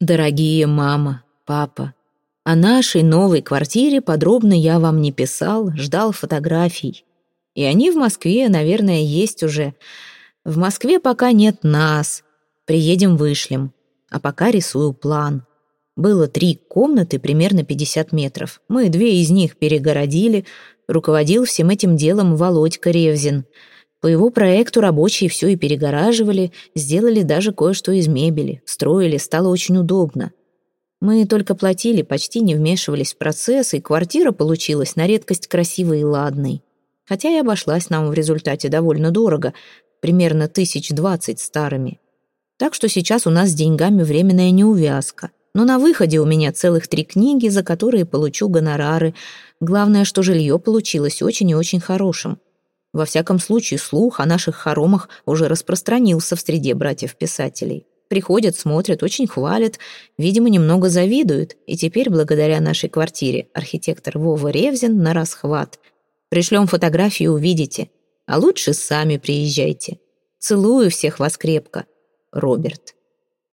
Дорогие мама, папа, о нашей новой квартире подробно я вам не писал, ждал фотографий. И они в Москве, наверное, есть уже. В Москве пока нет нас. Приедем, вышлем. А пока рисую план. Было три комнаты, примерно 50 метров. Мы две из них перегородили. Руководил всем этим делом Володька Ревзин. По его проекту рабочие все и перегораживали, сделали даже кое-что из мебели, строили, стало очень удобно. Мы только платили, почти не вмешивались в процесс, и квартира получилась на редкость красивой и ладной. Хотя и обошлась нам в результате довольно дорого, примерно тысяч двадцать старыми. Так что сейчас у нас с деньгами временная неувязка. Но на выходе у меня целых три книги, за которые получу гонорары. Главное, что жилье получилось очень и очень хорошим. Во всяком случае, слух о наших хоромах уже распространился в среде братьев-писателей. Приходят, смотрят, очень хвалят, видимо, немного завидуют, и теперь, благодаря нашей квартире, архитектор Вова Ревзин на расхват. Пришлем фотографии, увидите. А лучше сами приезжайте. Целую всех вас крепко. Роберт.